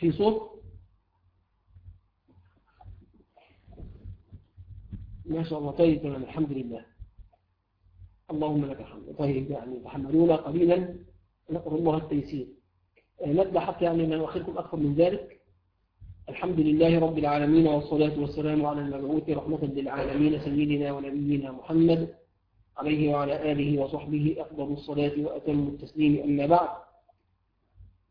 في صوت؟ ما شاء الله. طيب تمام. الحمد لله. اللهم لك الحمد. طيب يعني تحملونا قليلا. نقر الله التيسير. نبدأ حتى يعني ما نؤخركم أكثر من ذلك. الحمد لله رب العالمين والصلاة والسلام على المبعوث رحمة للعالمين سيدنا ونبينا محمد عليه وعلى آله وصحبه أفضل الصلاة وأتم التسليم. أما بعد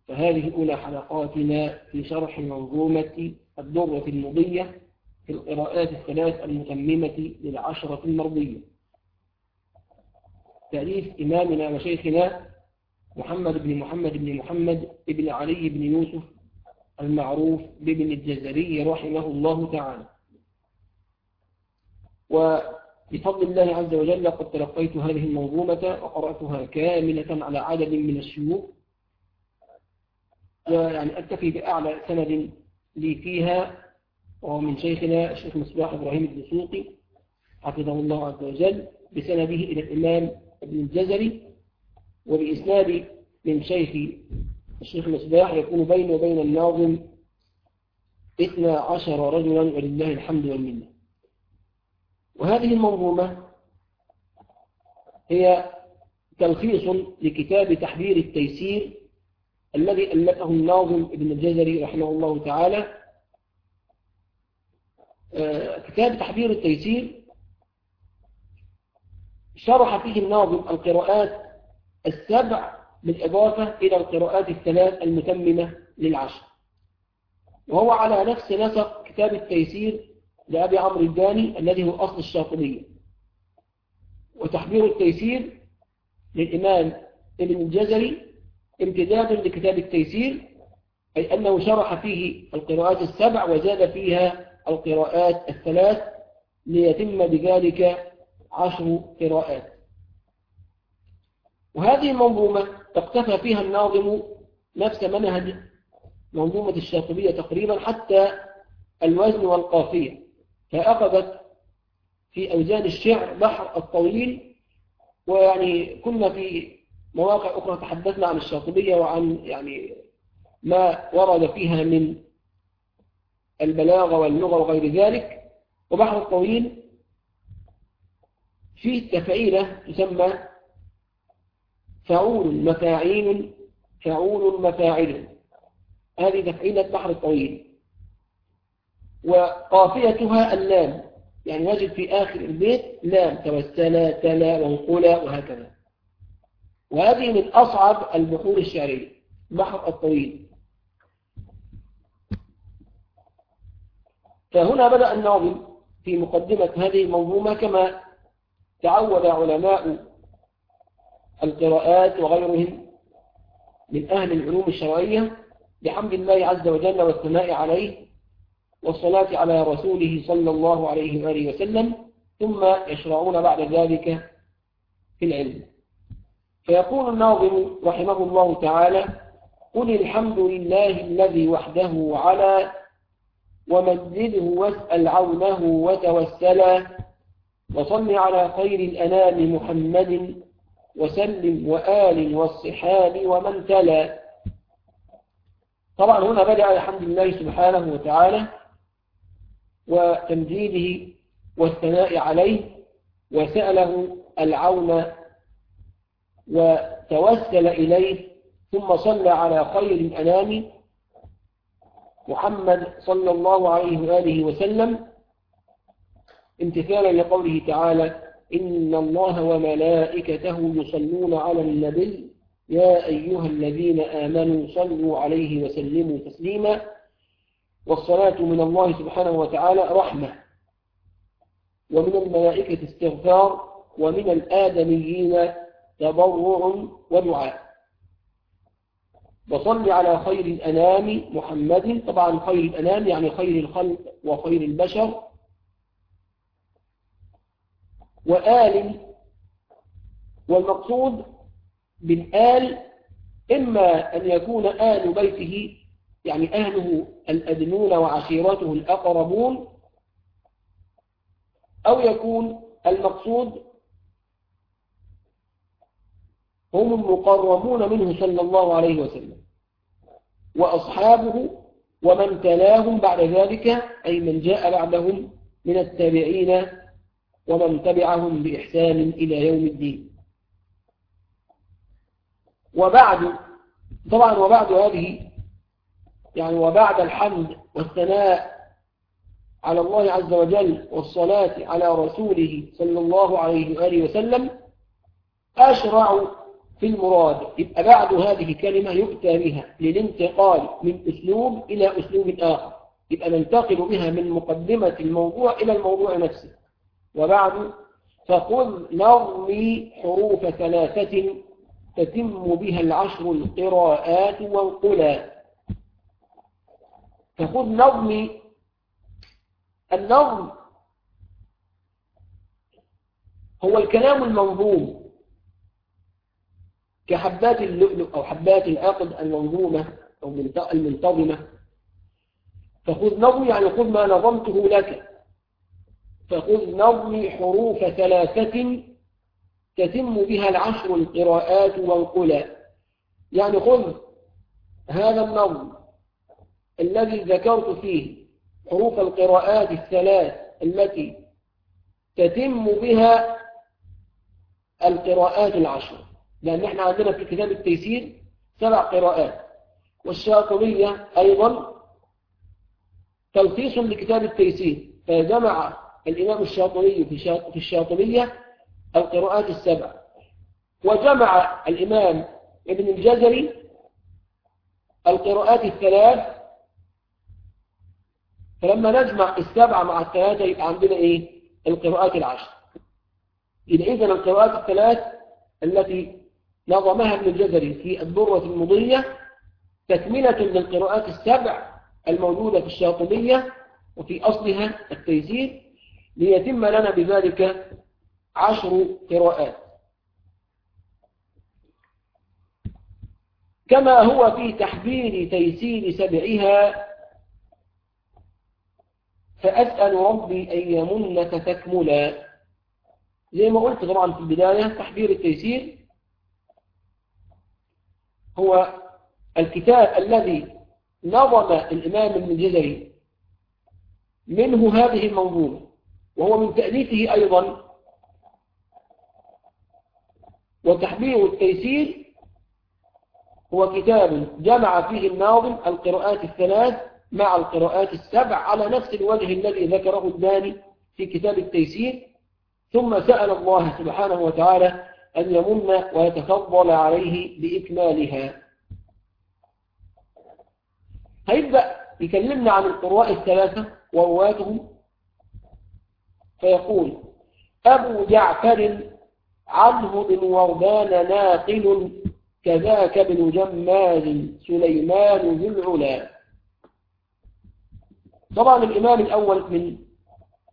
فهذه أولى حلقاتنا في شرح منظومة الدرة المضية في القراءات الثلاث المتممة للعشرة المرضية. تأليف إمامنا وشيخنا محمد بن محمد بن محمد بن علي بن يوسف المعروف بابن الجزري رحمه الله تعالى. وبفضل الله عز وجل قد تلقيت هذه المنظومة وقرأتها كاملة على عدد من الشيوخ ويعني أكتفي بأعلى سند لي فيها وهو من شيخنا الشيخ مصباح إبراهيم الدسوقي حفظه الله عز وجل بسنده إلى الإمام ابن الجزري وبإسناد من شيخ الشيخ مصباح يكون بينه وبين الناظم اثنى عشر رجلا ولله الحمد والمنة. وهذه المنظومة هي تلخيص لكتاب تحرير التيسير الذي ألفه الناظم ابن الجزري رحمه الله تعالى آه، كتاب تحرير التيسير. شرح فيه الناظم القراءات السبع بالإضافة إلى القراءات الثلاث المتممة للعشر. وهو على نفس نسق كتاب التيسير لأبي عمرو الداني الذي هو أصل الشاطبية وتحبير التيسير للإمام ابن الجزري امتداد لكتاب التيسير أي أنه شرح فيه القراءات السبع وزاد فيها القراءات الثلاث ليتم بذلك عشر قراءات. وهذه المنظومة اقتفى فيها الناظم نفس منهج منظومة الشاطبية تقريبا حتى الوزن والقافية فأخذت في أوزان الشعر بحر الطويل ويعني كنا في مواقع أخرى تحدثنا عن الشاطبية وعن يعني ما ورد فيها من البلاغة واللغة وغير ذلك. وبحر الطويل فيه تفعيلة تسمى فعول مفاعيل فعول مفاعل. هذه تفعيلة بحر الطويل. وقافيتها اللام. يعني نجد في آخر البيت لام. توسلا تلا وانقلا وهكذا. وهذه من أصعب البحور الشعرية بحر الطويل. فهنا بدأ الناظم في مقدمة هذه المنظومة كما تعود علماء القراءات وغيرهم من أهل العلوم الشرعية بحمد الله عز وجل والثناء عليه والصلاة على رسوله صلى الله عليه وآله وسلم ثم يشرعون بعد ذلك في العلم. فيقول الناظم رحمه الله تعالى قل الحمد لله الذي وحده على ومجده واسأل عونه وتوسلا وصل على خير الأنام محمد وسلم وآل والصحاب ومن تلا. طبعا هنا بدأ الحمد لله سبحانه وتعالى وتمجيده والثناء عليه وسأله العون وتوسل إليه ثم صلى على خير الأنام محمد صلى الله عليه وآله وسلم. امتثالا لقوله تعالى إن الله وملائكته يصلون على النبي يا أيها الذين آمنوا صلوا عليه وسلموا تسليما. والصلاة من الله سبحانه وتعالى رحمة. ومن الملائكة استغفار. ومن الآدميين تضرع ودعاء. وصل على خير الأنام محمد. طبعا خير الأنام يعني خير الخلق وخير البشر. وآل والمقصود بالآل إما أن يكون آل بيته يعني أهله الأدنون وعشيرته الأقربون أو يكون المقصود هم المقربون منه صلى الله عليه وسلم. وأصحابه ومن تلاهم بعد ذلك أي من جاء بعدهم من التابعين ومن تبعهم بإحسان إلى يوم الدين. وبعد طبعا وبعد هذه يعني وبعد الحمد والثناء على الله عز وجل والصلاة على رسوله صلى الله عليه وآله وسلم أشرع في المراد يبقى بعد هذه كلمة يؤتى بها للانتقال من أسلوب إلى أسلوب آخر. يبقى ننتقل بها من مقدمة الموضوع إلى الموضوع نفسه. وبعد فخذ نظمي حروف ثلاثة تتم بها العشر القراءات والقلا فخذ نظمي النظم هو الكلام المنظوم. كحبات اللؤلؤ أو حبات العقد المنظومة أو المنتظمة. فخذ نظمي يعني خذ ما نظمته لك. فخذ نظمي حروف ثلاثة تتم بها العشر القراءات والقلى. يعني خذ هذا النظم الذي ذكرت فيه حروف القراءات الثلاث التي تتم بها القراءات العشر. لأن إحنا عندنا في كتاب التيسير سبع قراءات والشاطبية أيضا تلخيص لكتاب التيسير فجمع الإمام الشاطبي في الشاطبية القراءات السبع. وجمع الإمام ابن الجزري القراءات الثلاث. فلما نجمع السبعة مع الثلاثة يبقى عندنا إيه؟ القراءات العشر. إذا القراءات الثلاث التي نظمها ابن الجزري في الدرة المضية تكملة للقراءات السبع الموجودة في الشاطبية وفي أصلها التيسير ليتم لنا بذلك عشر قراءات. كما هو في تحبير تيسير سبعها فأسأل ربي أن يمنك تكملا. زي ما قلت طبعا في البداية تحبير التيسير هو الكتاب الذي نظم الإمام ابن الجزري منه هذه الموضوع وهو من تأليفه أيضا. وتحبير التيسير هو كتاب جمع فيه الناظم القراءات الثلاث مع القراءات السبع على نفس الوجه الذي ذكره الداني في كتاب التيسير. ثم سأل الله سبحانه وتعالى أن يمن ويتفضل عليه بإكمالها. هيبدأ يكلمنا عن القراء الثلاثة ورواتهم فيقول أبو جعفر عنه بن وردان ناقل كذاك ابن جمال سليمان ذو العلا. طبعا الإمام الأول من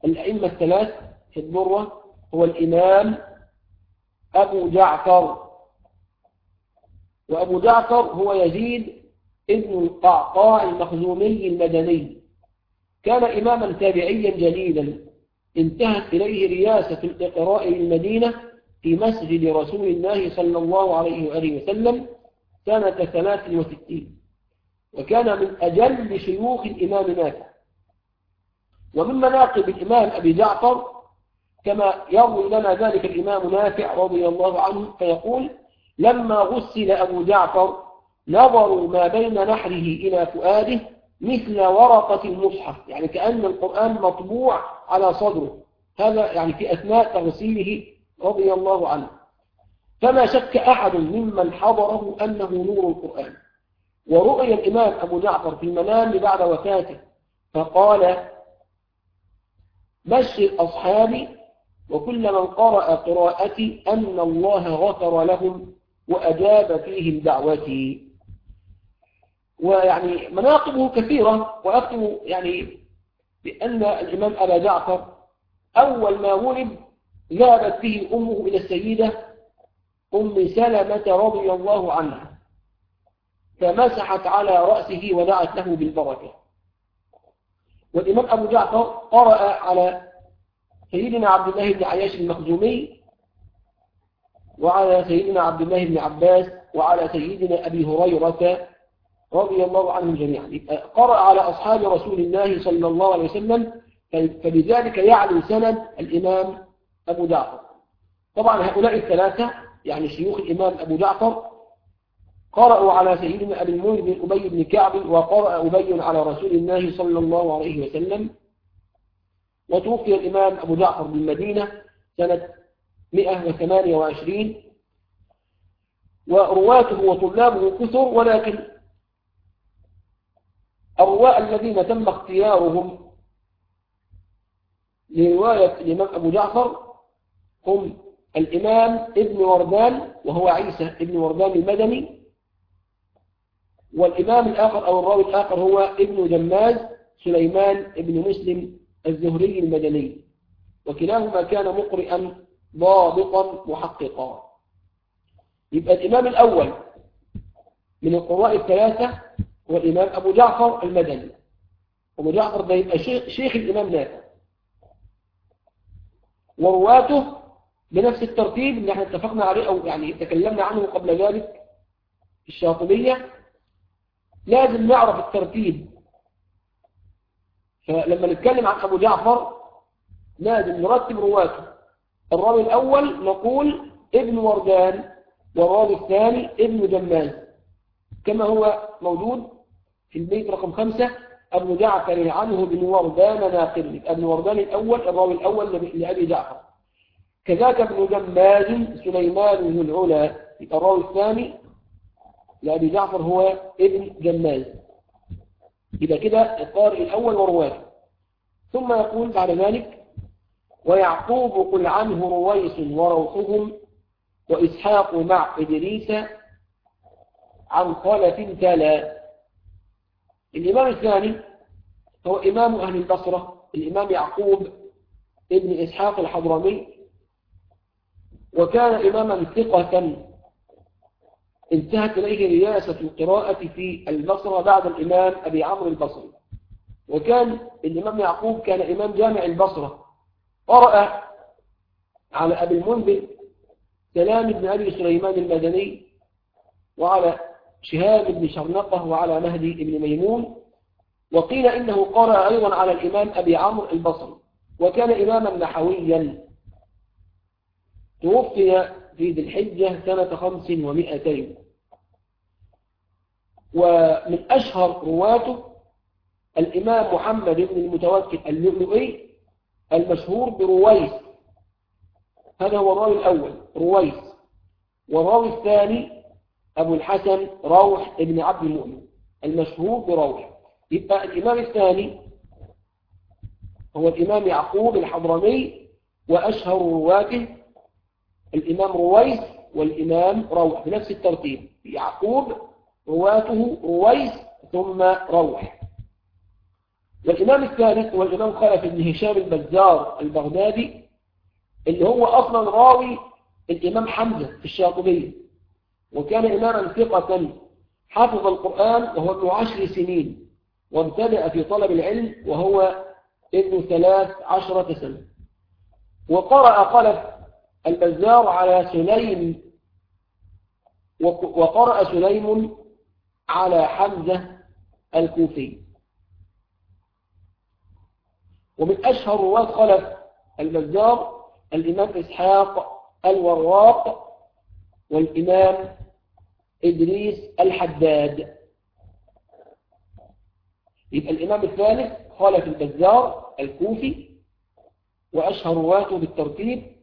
الأئمة الثلاث في الضرة هو الإمام أبو جعفر. وأبو جعفر هو يزيد ابن القعقاع المخزومي المدني. كان إماما تابعيا جليلا انتهت إليه رياسة الإقراء للمدينة في مسجد رسول الله صلى الله عليه وآله وسلم سنة 63 وكان من أجل شيوخ الإمام نافع ومن مناقب الإمام أبي جعفر كما يروي لنا ذلك الإمام نافع رضي الله عنه فيقول لما غسل أبو جعفر نظروا ما بين نحره إلى فؤاده مثل ورقة المصحف يعني كأن القرآن مطبوع على صدره. هذا يعني في أثناء تغسيله رضي الله عنه. فما شك أحد ممن حضره أنه نور القرآن. ورؤي الإمام أبو جعفر في المنام بعد وفاته فقال بشر أصحابي وكل من قرأ قراءتي أن الله غفر لهم وأجاب فيهم دعوتي. ويعني مناقبه كثيرة وأختم يعني بأن الإمام أبا جعفر أول ما ولد ذهبت به أمه إلى السيدة أم سلمة رضي الله عنها فمسحت على رأسه ودعت له بالبركة. والإمام أبو جعفر قرأ على سيدنا عبد الله بن عياش المخزومي وعلى سيدنا عبد الله بن عباس وعلى سيدنا أبي هريرة رضي الله عنهم جميعا. قرأ على أصحاب رسول الله صلى الله عليه وسلم فبذلك يعلو سند الإمام أبو جعفر. طبعا هؤلاء الثلاثة يعني شيوخ الإمام أبو جعفر قرأوا على سيدنا أبي المنذر أبي بن كعب وقرأ أبي على رسول الله صلى الله عليه وسلم. وتوفي الإمام أبو جعفر بالمدينة سنة 128 ورواته وطلابه كثر ولكن الرواة الذين تم اختيارهم لرواية الإمام أبو جعفر هم الإمام ابن وردان وهو عيسى ابن وردان المدني والإمام الآخر أو الراوي الآخر هو ابن جماز سليمان ابن مسلم الزهري المدني وكلاهما كان مقرئا ضابطا محققا. يبقى الإمام الأول من القراء الثلاثة هو الإمام أبو جعفر المدني. أبو جعفر ده يبقى شيخ, شيخ الإمام نافع. ورواته بنفس الترتيب اللي إحنا اتفقنا عليه أو يعني تكلمنا عنه قبل ذلك الشاطبية. لازم نعرف الترتيب فلما نتكلم عن أبو جعفر لازم نرتب رواته. الراوي الأول نقول ابن وردان والراوي الثاني ابن جمال. كما هو موجود في البيت رقم خمسة أبو جعفر عنه بن وردان ناقل. ابن وردان الأول الراوي الأول لأبي جعفر. كذاك ابن جماز سليمان العلا. الراوي الثاني لأبي جعفر هو ابن جماز يبقى كده القارئ الأول ورواته ثم يقول بعد ذلك ويعقوب قل عنه رويس وروحهم وإسحاق مع إدريس عن خلف تلا الإمام الثاني هو إمام أهل البصرة الإمام يعقوب ابن إسحاق الحضرمي وكان إماما ثقة انتهت إليه رياسة القراءة في البصرة بعد الإمام أبي عمرو البصري. وكان الإمام يعقوب كان إمام جامع البصرة. قرأ على أبي المنذر سلام بن أبي سليمان المدني وعلى شهاب بن شرنقة وعلى مهدي بن ميمون. وقيل إنه قرأ أيضا على الإمام أبي عمرو البصري. وكان إماما نحويا. توفي في ذي الحجة سنة خمس ومائتين. ومن أشهر رواته الإمام محمد بن المتوكل اللؤلؤي المشهور برويس. هذا هو الراوي الأول رويس. والراوي الثاني أبو الحسن روح ابن عبد المؤمن المشهور بروح يبقى الإمام الثاني هو الإمام يعقوب الحضرمي وأشهر رواته الإمام رويس والإمام روح بنفس الترتيب. يعقوب رواته رويس ثم روح. والإمام الثالث هو الإمام خلف بن هشام البزار البغدادي اللي هو أصلا راوي الإمام حمزة في الشاطبية وكان إماما ثقة حفظ القرآن وهو ابن عشر سنين وابتدأ في طلب العلم وهو ابن ثلاث عشرة سنة. وقرأ خلف البزار على سليم وقرأ سليم على حمزة الكوفي. ومن أشهر رواة خلف البزار الإمام إسحاق الوراق والإمام إدريس الحداد. يبقى الإمام الثالث خلف البزار الكوفي وأشهر رواته بالترتيب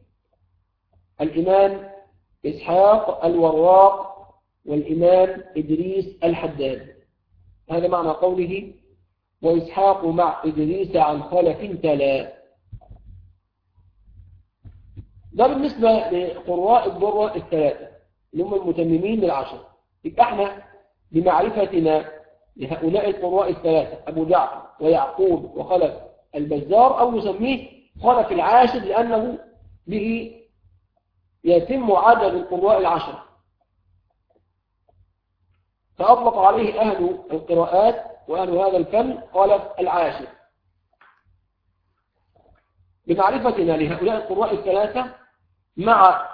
الإمام إسحاق الوراق والإمام إدريس الحداد. هذا معنى قوله وإسحاق مع إدريس عن خلف تلا. ده بالنسبة لقراء الضرة الثلاثة اللي هم المتممين للعشر. يبقى إحنا بمعرفتنا لهؤلاء القراء الثلاثة أبو جعفر ويعقوب وخلف البزار أو نسميه خلف العاشر لأنه به يتم عدد القراء العشر. فأطلق عليه أهل القراءات وأهل هذا الفن خلف العاشر. بمعرفتنا لهؤلاء القراء الثلاثة مع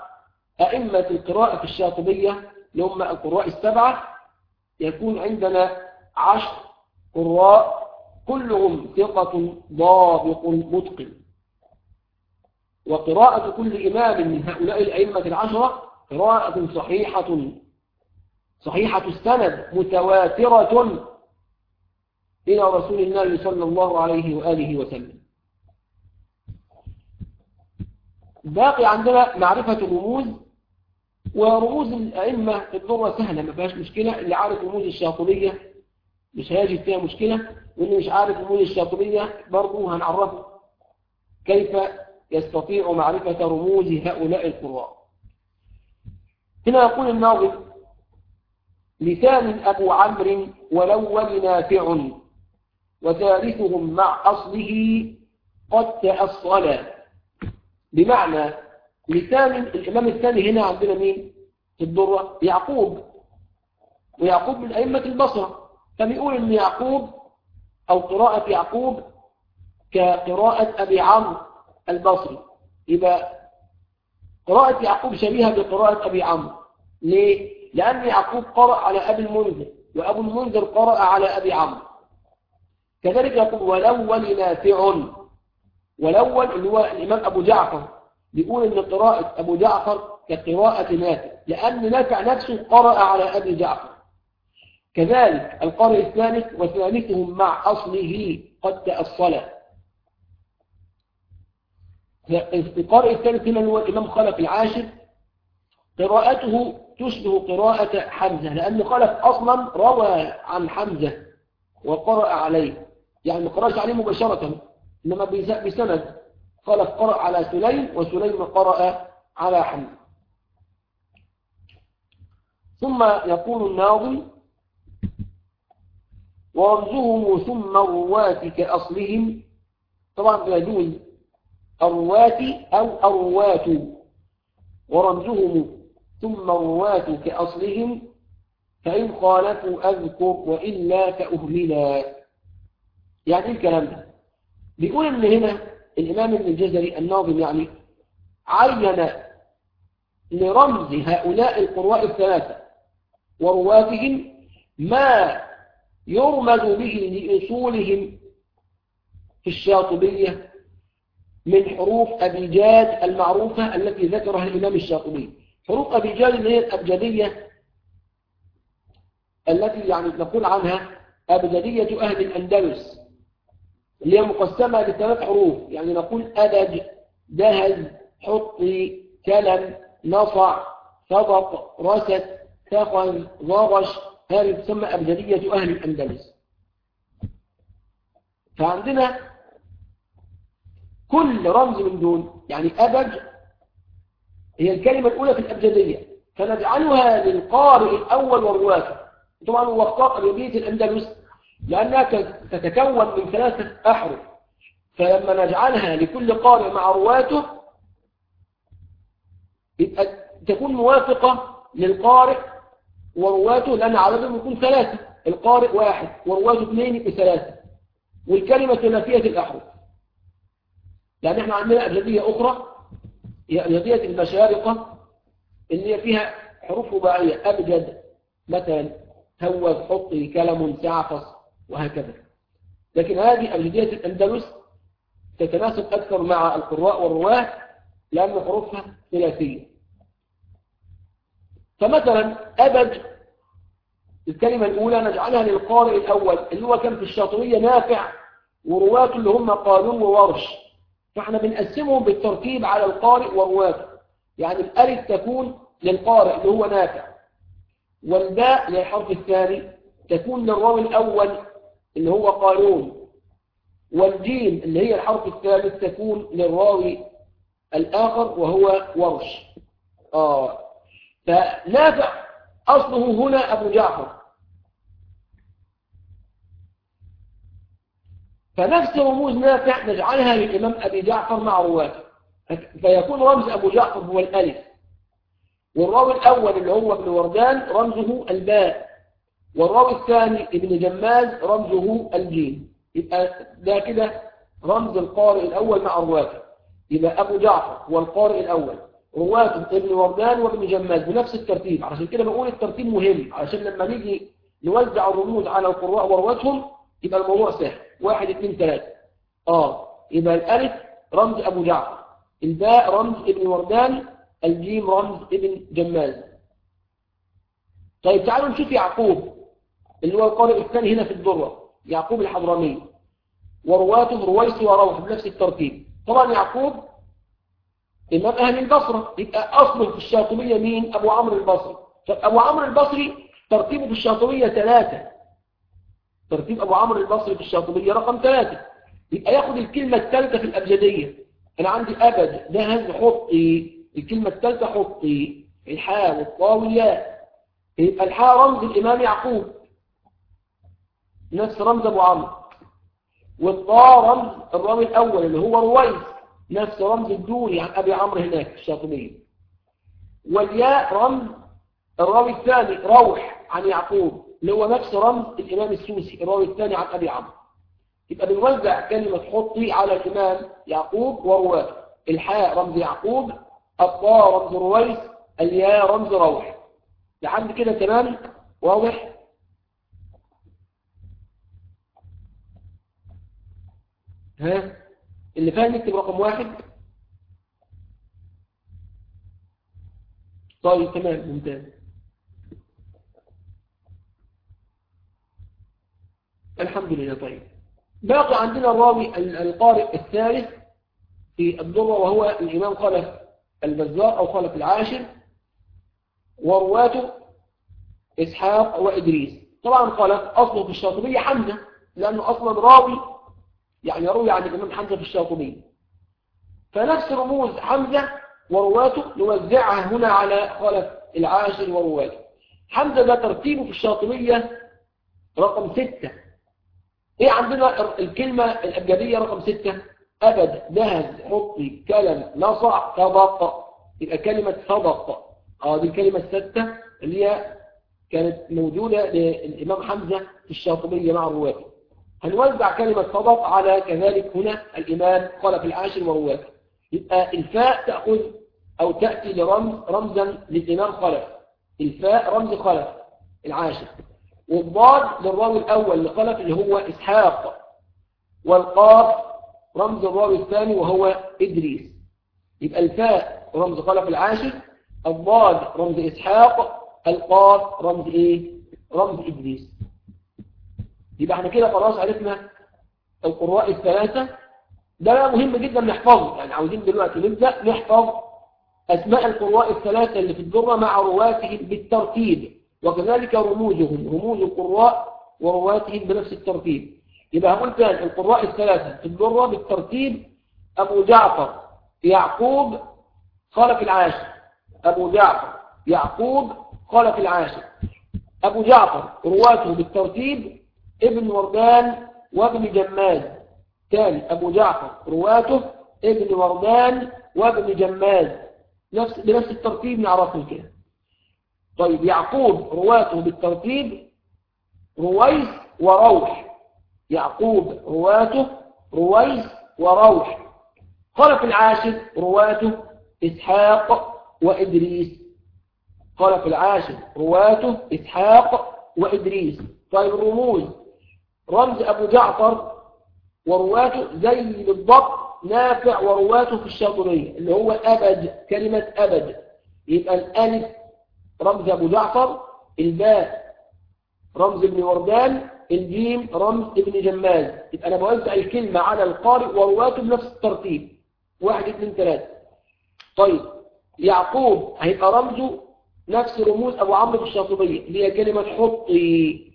أئمة القراءة الشاطبية اللي هم القراء السبعة يكون عندنا عشر قراء كلهم ثقة ضابط متقن. وقراءة كل إمام من هؤلاء الأئمة العشرة قراءة صحيحة صحيحة السند متواترة إلى رسول الله صلى الله عليه وآله وسلم. باقي عندنا معرفة الرموز ورموز الأئمة الضرة سهلة ما فيهاش مشكلة. اللي عارف رموز الشاطبية مش هيجد فيها مشكلة واللي مش عارف رموز الشاطبية برضه هنعرفه كيف يستطيع معرفة رموز هؤلاء القراء. هنا يقول الناظم لسان أبو عمرو والأول نافع وثالثهم مع أصله قد تأصل بمعنى لسان الإمام الثاني هنا عندنا مين؟ في الضرة يعقوب. ويعقوب من أئمة البصرة. فبيقول إن يعقوب أو قراءة يعقوب كقراءة أبي عمرو؟ البصري. يبقى قراءة يعقوب شبيهة بقراءة أبي عمرو. ليه؟ لأن يعقوب قرأ على أبي المنذر وأبو المنذر قرأ على أبي عمرو. كذلك يقول والأول نافع والأول اللي هو الإمام أبو جعفر. بيقول إن قراءة أبو جعفر كقراءة نافع لأن نافع نفسه قرأ على أبي جعفر. كذلك القارئ الثالث وثالثهم مع أصله قد تأصل القارئ الثالث هنا هو الإمام خلف العاشر. قراءته تشبه قراءة حمزة لأن خلف أصلا روى عن حمزة وقرأ عليه. يعني ما قرأش عليه مباشرة إنما بسند. خلف قرأ على سليم وسليم قرأ على حمزة. ثم يقول الناظم ورمزهم ثم الرواة كأصلهم. طبعا يجوز الرواة أو الرواة ورمزهم ثم الرواة كأصلهم فإن خالفوا أذكر وإلا فأهملا يعني إيه الكلام ده؟ بيقول إن هنا الإمام ابن الجزري الناظم يعني عين لرمز هؤلاء القراء الثلاثة ورواتهم ما يرمز به لأصولهم في الشاطبية من حروف أبيجاد المعروفة التي ذكرها الإمام الشاطبي. حروف أبيجاد اللي هي الأبجدية التي يعني نقول عنها أبجدية أهل الأندلس. اللي هي مقسمة لثلاث حروف. يعني نقول أدج دهز حطي كلم نصع صدق رست ثقل ضرش هذه تسمى أبجدية أهل الأندلس. فعندنا كل رمز من دون يعني أبج هي الكلمة الأولى في الأبجدية. فنجعلها للقارئ الأول والرواة طبعا هو اختار الأندلس؟ لأنها تتكون من ثلاثة أحرف. فلما نجعلها لكل قارئ مع رواته تكون موافقة للقارئ ورواته لأن عددهم يكون ثلاثة. القارئ واحد ورواته اثنين يبقوا ثلاثة. والكلمة ثلاثية الأحرف. لأن إحنا عندنا أبجدية أخرى هي أبجدية المشارقة اللي هي فيها حروف رباعية أبجد مثلا هوز حطي كلم سعفص وهكذا. لكن هذه أبجدية الأندلس تتناسب أكثر مع القراء والرواة لأن حروفها ثلاثية فمثلا أبج الكلمة الأولى نجعلها للقارئ الأول اللي هو كان في الشاطرية نافع ورواته اللي هم قانون وورش. فاحنا بنقسمهم بالترتيب على القارئ ورواته يعني الألف تكون للقارئ اللي هو نافع والباء للحرف الثاني تكون للراوي الأول اللي هو قانون والجيم اللي هي الحرف الثالث تكون للراوي الآخر وهو ورش. آه. فنافع أصله هنا أبو جعفر. فنفس رموز نافع نجعلها للإمام أبي جعفر مع رواته. فيكون رمز أبو جعفر هو الألف. والراوي الأول اللي هو ابن وردان رمزه الباء. والراوي الثاني ابن جماز رمزه الجيم. يبقى ده كده رمز القارئ الأول مع رواته. يبقى أبو جعفر هو القارئ الأول. رواته ابن وردان وابن جماز بنفس الترتيب. عشان كده بقول الترتيب مهم. عشان لما نيجي نوزع الرموز على القراء ورواتهم يبقى الموضوع سهل. واحد اثنين ثلاثة. آه. يبقى الألف رمز أبو جعفر. الباء رمز ابن وردان. الجيم رمز ابن جماز. طيب تعالوا نشوف يعقوب اللي هو القارئ الثاني هنا في الدرة يعقوب الحضرمي. ورواته رويس وروح بنفس الترتيب. طبعا يعقوب إمام أهل البصرة. يبقى أصله في الشاطبية مين؟ أبو عمرو البصري. أبو عمرو البصري ترتيبه في الشاطبية ثلاثة. ترتيب أبو عمرو البصري في الشاطبية رقم ثلاثة. يبقى ياخد الكلمة الثالثة في الأبجدية. أنا عندي أبد ده هز حطي. الكلمة الثالثة حطي. الحاء والطاء والياء يبقى الحاء رمز الإمام يعقوب. نفس رمز أبو عمرو. والطاء رمز الراوي الأول اللي هو رويس. نفس رمز الدوري عن أبي عمرو هناك في الشاطبية. والياء رمز الراوي الثاني روح عن يعقوب. اللي هو نفس رمز الإمام السوسي الراوي الثاني عن أبي عمرو. يبقى بنوزع كلمة حطي على الإمام يعقوب ورواه الحاء رمز يعقوب الطاء رمز رويس الياء رمز روح. لحد كده تمام؟ واضح؟ ها؟ اللي فاهم يكتب رقم واحد؟ طيب تمام ممتاز. الحمد لله طيب. باقي عندنا الراوي القارئ الثالث في الضرة وهو الإمام خلف البزار أو خلف العاشر ورواته إسحاق وإدريس. طبعا خلف أصله في الشاطبية حمزة لأنه أصلا راوي يعني يروي عن الإمام حمزة في الشاطبية. فنفس رموز حمزة ورواته نوزعها هنا على خلف العاشر ورواته حمزة ده ترتيبه في الشاطبية رقم ستة. إيه عندنا الكلمة الأبجدية رقم ستة؟ أبد دهز حطي كلم نصع صدق. يبقى كلمة صدق. آه دي الكلمة الستة اللي هي كانت موجودة للإمام حمزة في الشاطبية مع رواته هنوزع كلمة صدق على كذلك هنا الإمام في العاشر ورواته يبقى الفاء تأخذ أو تأتي لرمز رمزا للإمام خلف. الفاء رمز خلف العاشر. والضاد للراوي الأول لخلف اللي هو إسحاق والقاف رمز الراوي الثاني وهو إدريس. يبقى الفاء رمز خلف العاشر الضاد رمز إسحاق القاف رمز إيه؟ رمز إدريس. يبقى إحنا كده خلاص عرفنا القراء الثلاثة. ده مهم جدا نحفظه. يعني عاوزين دلوقتي نبدأ نحفظ أسماء القراء الثلاثة اللي في الدرة مع رواتهم بالترتيب. وكذلك رموزهم رموز القراء ورواتهم بنفس الترتيب. يبقى هقول تاني القراء الثلاثة في الدرة بالترتيب أبو جعفر يعقوب خلف العاشر أبو جعفر يعقوب خلف العاشر أبو جعفر رواته بالترتيب ابن وردان وابن جماد ثاني أبو جعفر رواته ابن وردان وابن جماد نفس بنفس الترتيب نعرفه كده. طيب يعقوب رواته بالترتيب رويس وروح يعقوب رواته رويس وروح خلف العاشر رواته إسحاق وإدريس. خلف العاشر رواته إسحاق وإدريس. طيب الرموز رمز أبو جعفر ورواته زي بالضبط نافع ورواته في الشاطرية اللي هو أبد كلمة أبد. يبقى الألف رمز أبو جعفر الباء رمز ابن وردان الجيم رمز ابن جمال. يبقى أنا بوزع الكلمة على القارئ ورواته بنفس الترتيب. واحد اثنين ثلاثة طيب يعقوب هيبقى رمزه نفس رموز أبو عمرو في الشاطبية اللي هي كلمة حطي.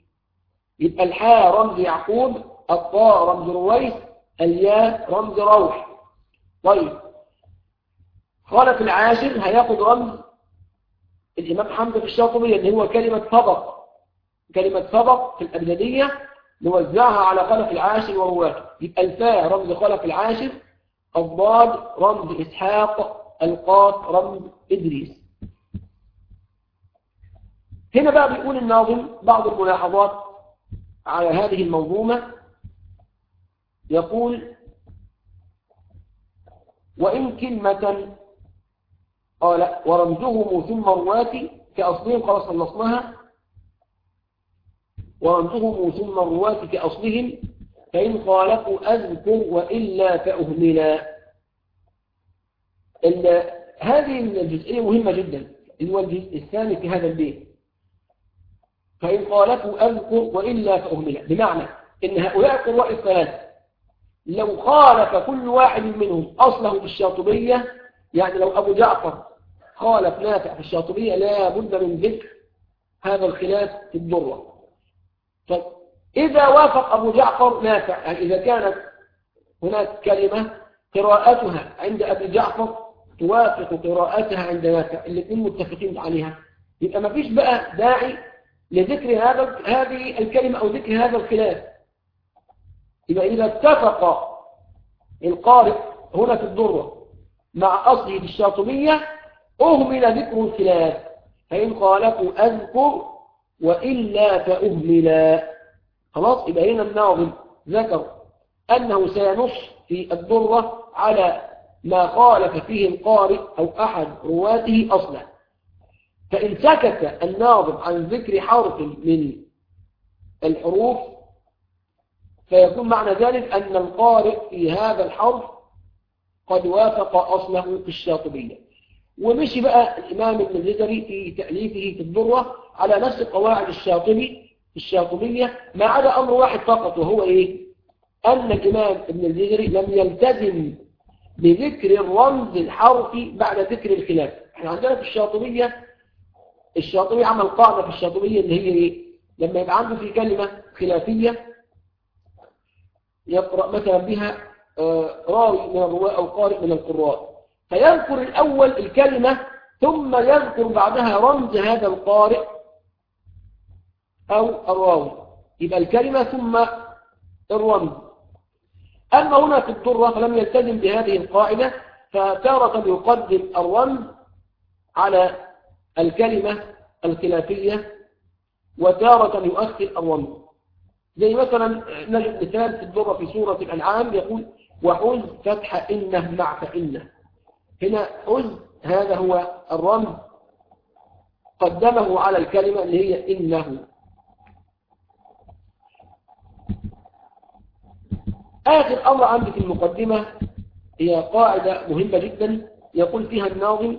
يبقى الحاء رمز يعقوب الطاء رمز رويس الياء رمز روح. طيب خلف العاشر هياخد رمز الإمام حمزة في الشاطبية اللي هو كلمة سبق. كلمة سبق في الأبجدية نوزعها على خلف العاشر ورواته يبقى الفاء رمز خلف العاشر الضاد رمز إسحاق القاف رمز إدريس. هنا بقى بيقول الناظم بعض الملاحظات على هذه المنظومة يقول وإن كلمة قال ورمزهم ثم رواتي كأصلهم خلاص خلصناها وأنتهم ثم الرواة كأصلهم. فإن خالفوا أذكر وإلا فأهملا. هذه الجزئية مهمة جدا. هو الجزء الثاني في هذا البيت. فإن خالفوا أذكر وإلا فأهملا. بمعنى إن هؤلاء القراء الثلاثة لو خالف كل واحد منهم أصله في الشاطبية يعني لو أبو جعفر خالف نافع في الشاطبية لا بد من ذكر هذا الخلاف في الضرة فإذا وافق أبو جعفر نافع يعني إذا كانت هناك كلمة قراءتها عند أبي جعفر توافق قراءتها عند نافع الاثنين متفقين عليها. يبقى ما فيش بقى داعي لذكر هذا هذه الكلمة أو ذكر هذا الخلاف. يبقى إذا اتفق القارئ هنا في الضرة مع أصله في الشاطبية أهمل ذكر الخلاف فإن خالفوا أذكر وإلا فأهمل. خلاص؟ يبقى هنا الناظم ذكر أنه سينص في الضرة على ما خالف فيه القارئ أو أحد رواته أصلا. فإن سكت الناظم عن ذكر حرف من الحروف فيكون معنى ذلك أن القارئ في هذا الحرف قد وافق أصله في الشاطبية. ومشي بقى الإمام ابن الجزري في تأليفه في الضرة على نفس قواعد الشاطبي الشاطبية ما عدا أمر واحد فقط وهو إيه؟ أن الإمام ابن الجزري لم يلتزم بذكر الرمز الحرفي بعد ذكر الخلاف. إحنا عندنا في الشاطبية الشاطبي عمل قاعدة في الشاطبية اللي هي إيه؟ لما يبقى عنده في كلمة خلافية يقرأ مثلا بها راوي من الرواء أو قارئ من القراء. فيذكر الأول الكلمة ثم يذكر بعدها رمز هذا القارئ أو الراوي. يبقى الكلمة ثم الرمز. أما هنا في الضرة فلم يلتزم بهذه القاعدة فتارة يقدم الرمز على الكلمة الخلافية وتارة يؤخر الرمز. زي مثلا نجد مثال في الضرة في سورة الأنعام يقول وحز فتح إنه مع فإنه هنا حز هذا هو الرمز قدمه على الكلمة اللي هي إنه. آخر أمر عندي في المقدمة هي قاعدة مهمة جدا. يقول فيها الناظم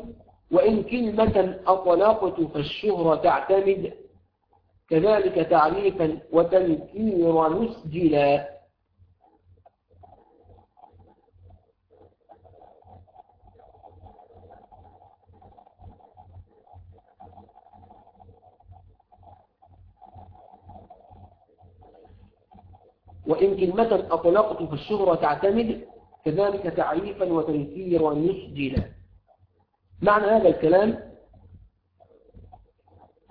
وإن كلمة أطلقت فالشهرة تعتمد كذلك تعريفا وتنكير مسجلا وإن كلمة أطلقت في الشهرة تعتمد كذلك تعريفا وتنكيرا يسجلا. معنى هذا الكلام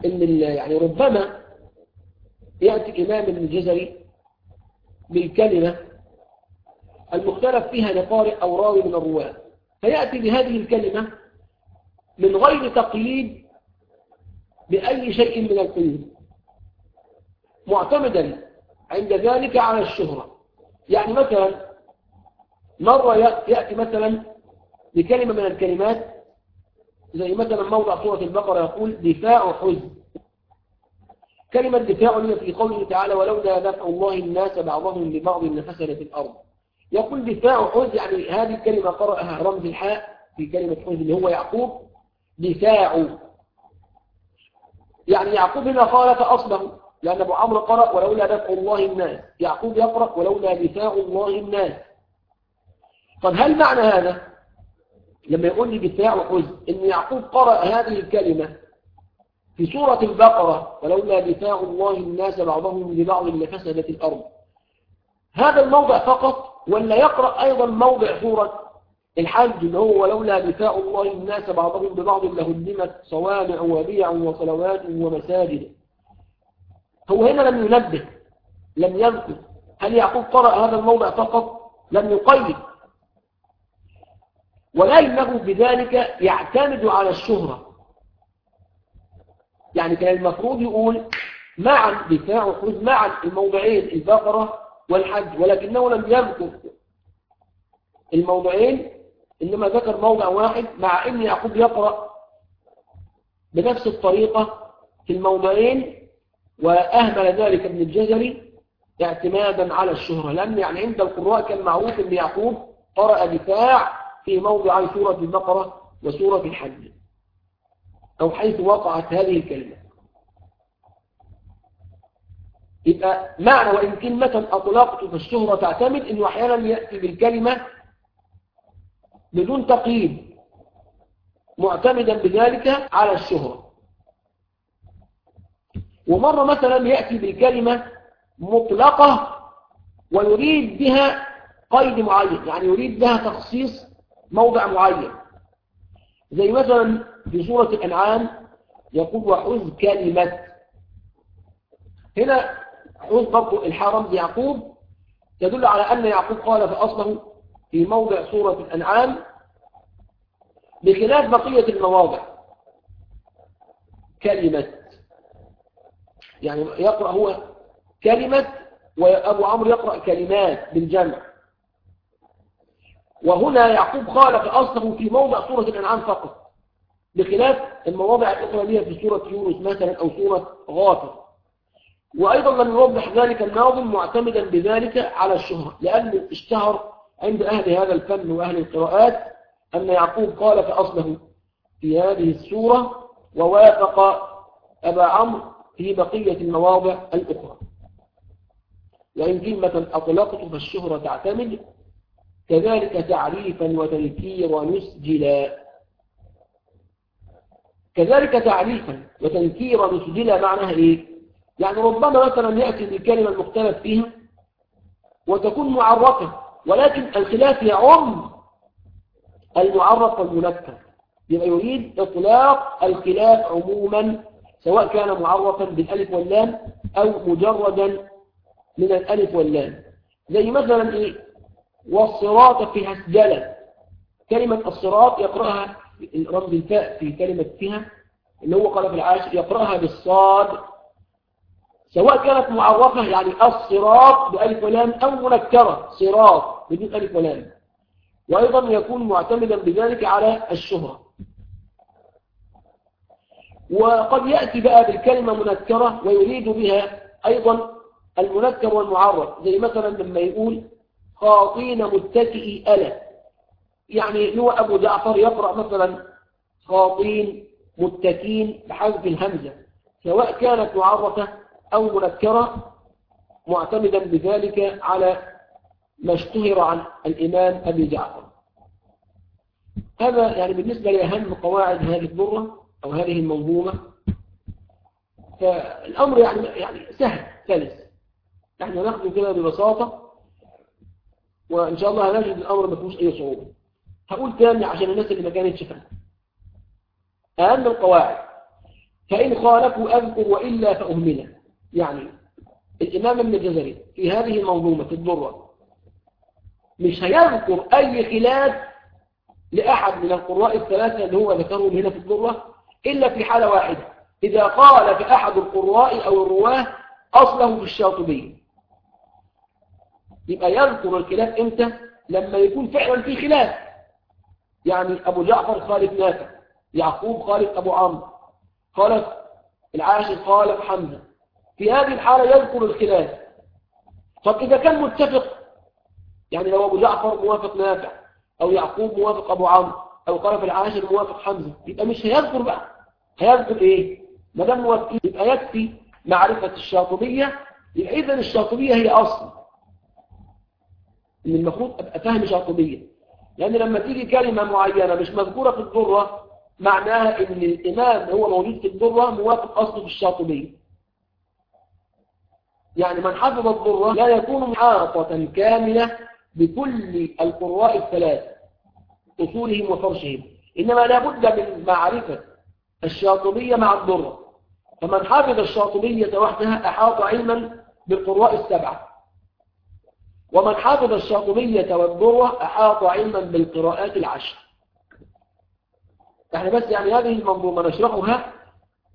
إن يعني ربما يأتي إمام الجزري بالكلمة المختلف فيها لقارئ أو راوي من الرواة. فيأتي بهذه الكلمة من غير تقييد بأي شيء من القيود. معتمدا عند ذلك على الشهرة. يعني مثلا مرة يأتي مثلا بكلمة من الكلمات زي مثلا موضع سورة البقرة يقول دفاع حزن. كلمة دفاع هي في قوله تعالى ولولا دفع الله الناس بعضهم ببعض لفسدت الأرض. يقول دفاع حزن يعني هذه الكلمة قرأها رمز الحاء في كلمة حزن اللي هو يعقوب. دفاع. يعني يعقوب هنا خالف أصله لأن أبو عمرو قرأ ولولا دفع الله الناس. يعقوب يقرأ ولولا دفاع الله الناس. طب هل معنى هذا؟ لما يقول لي دفاع وحزن إن يعقوب قرأ هذه الكلمة في سورة البقرة ولولا دفاع الله الناس بعضهم لبعض لفسدت الأرض. هذا الموضع فقط ولا يقرأ أيضا موضع سورة؟ الحج اللي هو ولولا دفاع الله الناس بعضهم ببعض لهدمت صوامع وبيع وصلوات ومساجد. هو هنا لم ينبه لم يذكر هل يعقوب قرأ هذا الموضع فقط؟ لم يقيد. ولكنه بذلك يعتمد على الشهرة. يعني كان المفروض يقول معا دفاع وخذ معا الموضعين البقرة والحج ولكنه لم يذكر الموضعين إنما ذكر موضع واحد مع أن يعقوب يقرأ بنفس الطريقة في الموضعين وأهمل ذلك ابن الجزري اعتمادا على الشهرة لأن يعني عند القراء كان معروف أن يعقوب قرأ دفاع في موضع سورة البقرة وسورة الحج أو حيث وقعت هذه الكلمة. يبقى معنى وإن كلمة أطلقت فالشهرة تعتمد أنه أحيانا يأتي بالكلمة بدون تقييد معتمدا بذلك على الشهرة. ومرة مثلا يأتي بالكلمة مطلقة ويريد بها قيد معين يعني يريد بها تخصيص موضع معين. زي مثلا في سورة الأنعام يقول وحوز كلمة. هنا حوز برضو الحرم يعقوب تدل على أن يعقوب قال في أصله في موضع سورة الأنعام بخلاف بقية المواضع. كلمة. يعني يقرأ هو كلمة وأبو عمرو يقرأ كلمات بالجمع. وهنا يعقوب خالف أصله في موضع سورة الأنعام فقط بخلاف المواضع الأخرى في سورة يونس مثلا أو سورة غافر. وأيضا لم يوضح ذلك الناظم معتمدا بذلك على الشهرة لأنه اشتهر عند أهل هذا الفن وأهل القراءات أن يعقوب قال أصله في هذه السورة ووافق أبا عمرو في بقية المواضع الأخرى. وإن كلمة أطلقت فالشهرة تعتمد كذلك تعريفا وتنكيرا نسجلا كذلك تعريفا وتنكيرا نسجلا معناها إيه؟ يعني ربما مثلا يأتي بالكلمة المختلف فيها وتكون معرفة ولكن الخلاف يعم المعرف والمنكر يبقى يريد إطلاق الخلاف عموما سواء كان معرفا بالألف واللام أو مجردا من الألف واللام. زي مثلا إيه؟ والصراط في هسجلة كلمة الصراط يقرأها رمز الفاء في كلمة فيها اللي هو قال في العاشر يقرأها بالصاد. سواء كانت معرفة يعني الصراط بألف ولام أو منكرة. صراط بدون ألف ولام. وأيضا يكون معتمدا بذلك على الشهرة. وقد يأتي بقى بالكلمة منكرة ويريد بها أيضا المنكر والمعرف زي مثلا لما يقول خاطين متكئي ألا يعني هو أبو جعفر يقرأ مثلا خاطين متكين بحذف الهمزة سواء كانت معرفة أو منكرة معتمدا بذلك على ما اشتهر عن الإمام أبي جعفر. هذا يعني بالنسبة لأهم قواعد هذه الضرة أو هذه المنظومة فالأمر يعني يعني سهل سلس. نحن ناخذه كده ببساطة وإن شاء الله هنجد الأمر ما فيهوش أي صعوبة. هقول تاني عشان الناس اللي ما كانتش فاهمة أهم القواعد. فإن خالفوا أذكر وإلا فأهمله يعني الإمام ابن الجزري في هذه المنظومة الضرة مش هيذكر أي خلاف لأحد من القراء الثلاثة اللي هو ذكرهم هنا في الضرة إلا في حالة واحدة. إذا قال أحد القراء أو الرواة أصله في الشاطبية يبقى يذكر الخلاف إمتى؟ لما يكون فعلا في خلاف. يعني أبو جعفر خالف نافع يعقوب خالف أبو عمرو خالف العاشر خالف حمزة. في هذه الحالة يذكر الخلاف. طب إذا كان متفق يعني لو أبو جعفر موافق نافع أو يعقوب موافق أبو عمرو أو خالف العاشر موافق حمزة يبقى مش هيذكر بقى. هيذكر إيه؟ ما دام موافقين يبقى يكفي معرفة الشاطبية يبقى إذا الشاطبية هي أصل. إن المفروض أبقى فاهم شاطبية. لأن لما تيجي كلمة معينة مش مذكورة في الضرة معناها إن الإمام هو موجود في الضرة موافق أصله في الشاطبية يعني من حفظ الضرة لا يكون محاطة كاملة بكل القراء الثلاثة أصولهم وفرشهم. إنما لا بد من معرفة الشاطبية مع الضرة. فمن حفظ الشاطبية وحدها أحاط علما بالقراء السبعة. ومن حفظ الشاطبية والضرة أحاط علما بالقراءات العشر. إحنا بس يعني هذه المنظومة نشرحها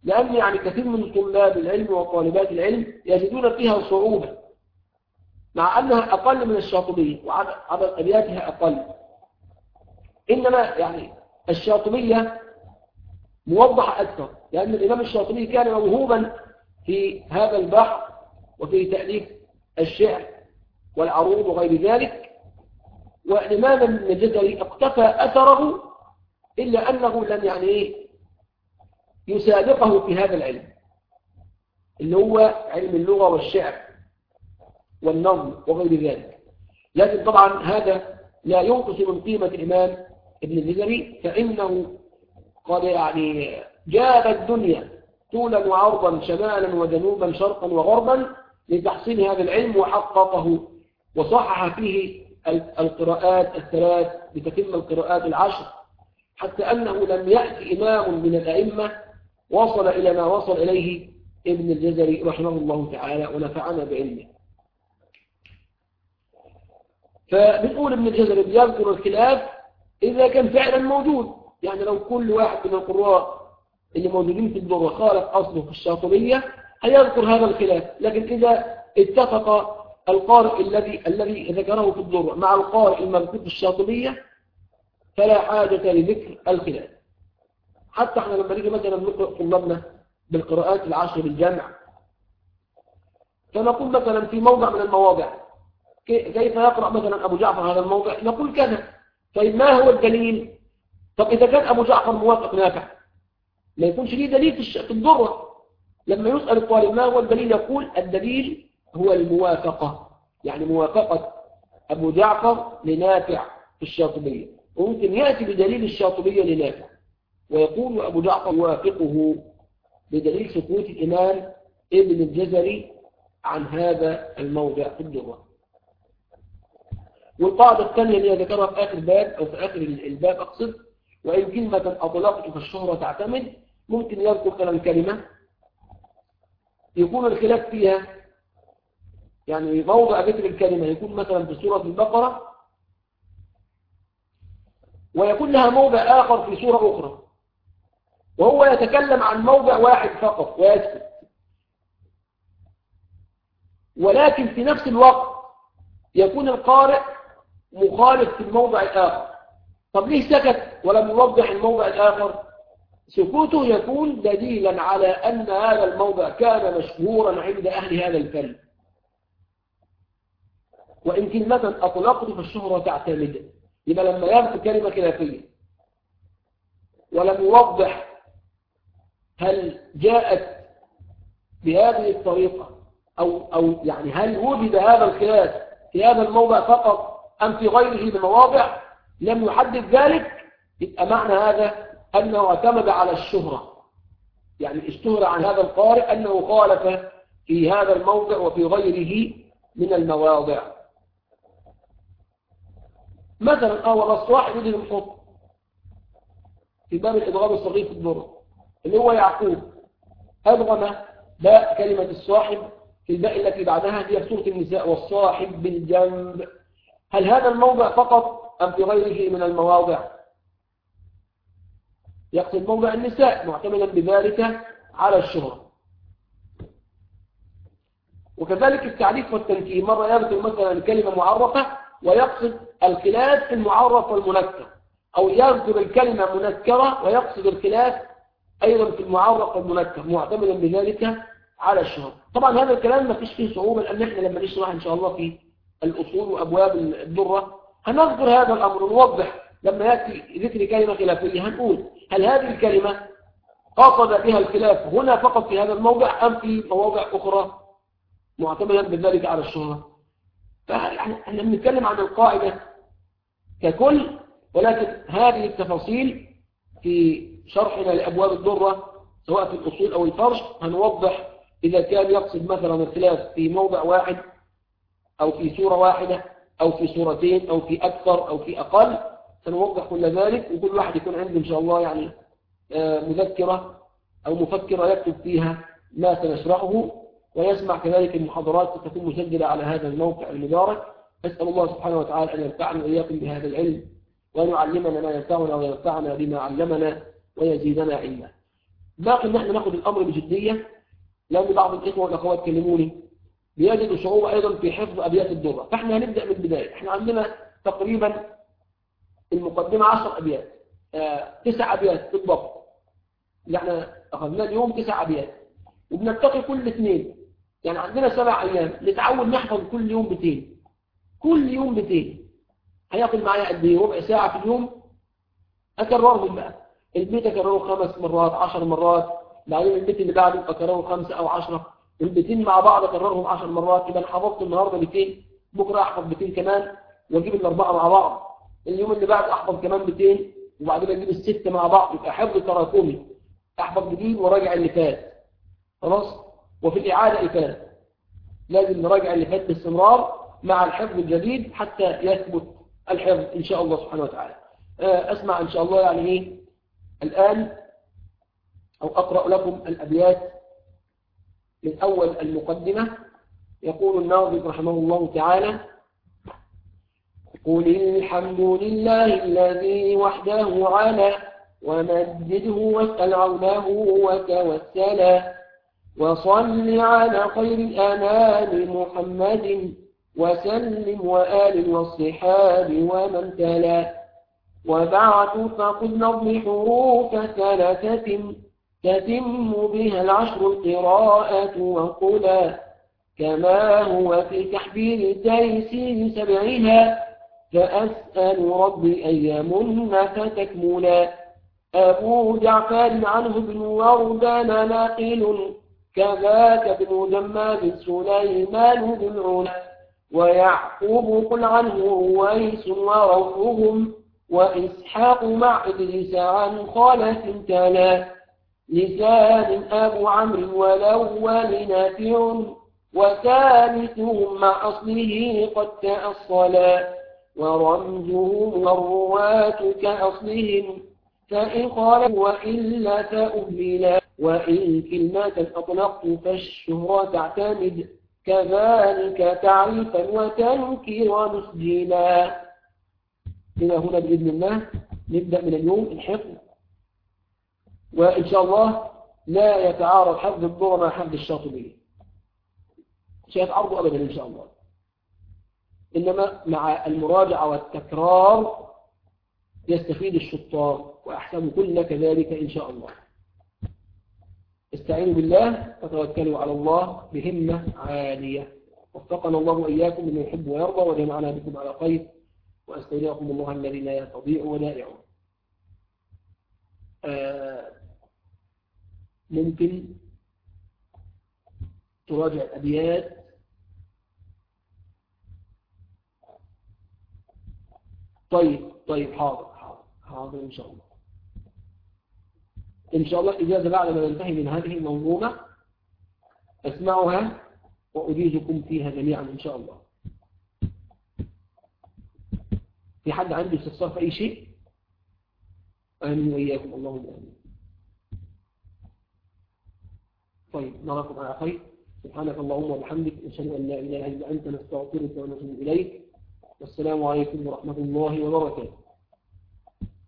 لأن يعني كثير من طلاب العلم وطالبات العلم يجدون فيها صعوبة. مع أنها أقل من الشاطبية وعدد أبياتها أقل. إنما يعني الشاطبية موضحة أكثر لأن الإمام الشاطبي كان موهوبا في هذا البحر وفي تأليف الشعر والعروض وغير ذلك ابن الجزري اقتفى أثره إلا أنه لم يعني يسابقه في هذا العلم اللي هو علم اللغة والشعر والنظم وغير ذلك. لكن طبعا هذا لا ينقص من قيمة الإمام ابن الجزري فإنه قد يعني جاب الدنيا طولا وعرضا شمالا وجنوبا شرقا وغربا لتحصيل هذا العلم وحققه. وصحح فيه القراءات الثلاث بتتم القراءات العشر حتى أنه لم يأتي إمام من الأئمة وصل إلى ما وصل إليه ابن الجزري رحمه الله تعالى ونفعنا بعلمه. فبنقول ابن الجزري بيذكر الخلاف إذا كان فعلا موجود. يعني لو كل واحد من القراء اللي موجودين في الدورة خالف أصله في الشاطبية هيذكر هذا الخلاف. لكن إذا اتفق القارئ الذي الذي ذكره في الدورة مع القارئ المذكور في الشاطبية فلا حاجة لذكر الخلاف. حتى إحنا لما نيجي مثلا نقرأ طلابنا بالقراءات العشر بالجامع فنقول مثلا في موضع من المواضع كيف يقرأ مثلا أبو جعفر هذا الموضع؟ نقول كذا. طيب ما هو الدليل؟ طب إذا كان أبو جعفر موافق نافع ما يكونش ليه دليل في الضرة لما يسأل الطالب ما هو الدليل يقول الدليل هو الموافقة. يعني موافقة أبو جعفر لنافع في الشاطبية. وممكن يأتي بدليل الشاطبية لنافع. ويقول أبو جعفر يوافقه بدليل سكوت الإمام ابن الجزري عن هذا الموضع في الدرة والقاعدة الثانية اللي ذكرها في آخر باب أو في آخر الباب أقصد وإن كلمة أطلقت فالشهرة تعتمد ممكن يذكر كلام كلمة يكون الخلاف فيها. يعني موضع ذكر الكلمة يكون مثلا في سورة البقرة ويكون لها موضع آخر في سورة أخرى وهو يتكلم عن موضع واحد فقط ويسكت. ولكن في نفس الوقت يكون القارئ مخالف في الموضع الآخر. طب ليه سكت ولم يوضح الموضع الآخر؟ سكوته يكون دليلا على أن هذا الموضع كان مشهورا عند أهل هذا الفن. وإن كلمة أطلقت فالشهرة تعتمد. يبقى لما يذكر كلمة خلافية ولم يوضح هل جاءت بهذه الطريقة أو, أو يعني هل وجد هذا الخلاف في هذا الموضع فقط أم في غيره من المواضع؟ لم يحدد ذلك يبقى معنى هذا أنه اعتمد على الشهرة. يعني اشتهر عن هذا القارئ أنه خالف في هذا الموضع وفي غيره من المواضع. مثلا أول الصواحب يجب الحكم في باب الإضغام الصغير في الدرة اللي هو يعقوب. أضغم باء كلمة الصاحب في الباء التي بعدها هي سورة النساء والصاحب بالجنب. هل هذا الموضع فقط أم في غيره من المواضع. يقصد موضع النساء معتمدا بذلك على الشهرة وكذلك التعريف والتنكير. مرة يذكر مثلا الكلمة معرفة ويقصد الخلاف المعرف والمنكر. أو يذكر الكلمة منكرة ويقصد الخلاف أيضا في المعرف والمنكر معتمدا بذلك على الشهرة طبعا هذا الكلام ما فيش فيه صعوبة لأن إحنا لما نشرح إن شاء الله في الأصول وأبواب الدرة هنذكر هذا الأمر ونوضح لما يأتي ذكر كلمة خلافية هنقول هل هذه الكلمة قصد بها الخلاف هنا فقط في هذا الموضع أم في مواضع أخرى معتمدا بذلك على الشهرة؟ فاحنا بنتكلم عن القاعدة ككل ولكن هذه التفاصيل في شرحنا لأبواب الدرة سواء في الأصول أو الفرش هنوضح إذا كان يقصد مثلا الخلاف في موضع واحد أو في سورة واحدة. أو في سورتين أو في أكثر أو في أقل سنوضح كل ذلك وكل واحد يكون عنده إن شاء الله يعني آه، مذكرة أو مفكرة يكتب فيها ما سنشرحه ويسمع كذلك المحاضرات ستكون مسجلة على هذا الموقع المبارك. أسأل الله سبحانه وتعالى أن ينفعنا وإياكم بهذا العلم وأن يعلمنا ما ينفعنا وينفعنا بما علمنا ويزيدنا علما. باقي إن إحنا ناخد الأمر بجدية لأن بعض الإخوة والأخوات كلموني بيجدوا صعوبة أيضا في حفظ أبيات الدرة. فإحنا هنبدأ من البداية. إحنا عندنا تقريبا المقدمة عشر أبيات. آه، تسع أبيات بالضبط. اللي إحنا أخذنا اليوم تسع أبيات. وبنلتقي كل اثنين. يعني عندنا سبع أيام. نتعود نحفظ كل يوم بيتين كل يوم بيتين هياخد معايا قد إيه؟ ربع ساعة في اليوم. أكررهم بقى. البيت أكرره خمس مرات عشر مرات. بعدين البيت اللي بعده أكرره خمسة أو عشرة. البيتين مع بعض أكررهم عشر مرات. يبقى حفظت النهاردة بيتين بكرة أحفظ بيتين كمان وأجيب الأربعة مع بعض. اليوم اللي بعده أحفظ كمان بيتين وبعدين أجيب الستة مع بعض. يبقى حفظ تراكمي. أحفظ جديد وراجع اللي فات. خلاص؟ وفي الإعادة إفادة لازم نراجع اللي فات باستمرار مع الحفظ الجديد حتى يثبت الحفظ إن شاء الله سبحانه وتعالى. أسمع إن شاء الله يعني إيه؟ الآن أو أقرأ لكم الأبيات من أول المقدمة. يقول الناظم رحمه الله تعالى قل الحمد لله الذي وحده على ومجده واسأل عونه وتوسلا وصل على خير الأنام محمد وسلم وآل والصحاب ومن تلا. وبعد فقد نظم حروف ثلاثة تتم بها العشر القراءة وقلا كما هو في تحبير تيسير سبعها فأسأل ربي أن يمن فتكملا. أبو جعفر عنه بن وردان ناقل كذاك ابن جماد سليمان بن علا ويعقوب قل عنه ويس وروحهم وإسحاق مع إدريس عن خالة تلا. لسان أبو عمرو والأول نافع وثالثهم مع أصله قد تأصلا ورمزهم الرواة كأصلهم فإن قال وإلا فأهملا وإن كلمة أطلقت فالشهرة تعتمد كذلك تعريفا وتنكيرا مسجلا. إلى هنا بإذن الله نبدأ من اليوم الحفظ. وإن شاء الله لا يتعارض حفظ الضوء مع حفظ الشاطبية مش هيتعارضوا أبدا إن شاء الله. إنما مع المراجعة والتكرار يستفيد الشطار وأحسن كل كذلك إن شاء الله. استعينوا بالله وتوكلوا على الله بهمة عالية. وفقنا الله وإياكم من يحب ويرضى وجمعنا بكم على خير. وأستودعكم الله الذي لا يستطيع ودائع آه ممكن تراجع الأبيات طيب طيب حاضر حاضر حاضر إن شاء الله. إن شاء الله إجازة بعد ما ننتهي من هذه المنظومة أسمعها وأجيزكم فيها جميعا إن شاء الله. في حد عنده استفسار في أي شيء؟ آمين وإياكم. اللهم آمين. طيب نراكم على خير سبحانك اللهم وبحمدك نشهد أن لا إله إلا أنت نستغفرك ونتوب إليك. والسلام عليكم ورحمة الله وبركاته.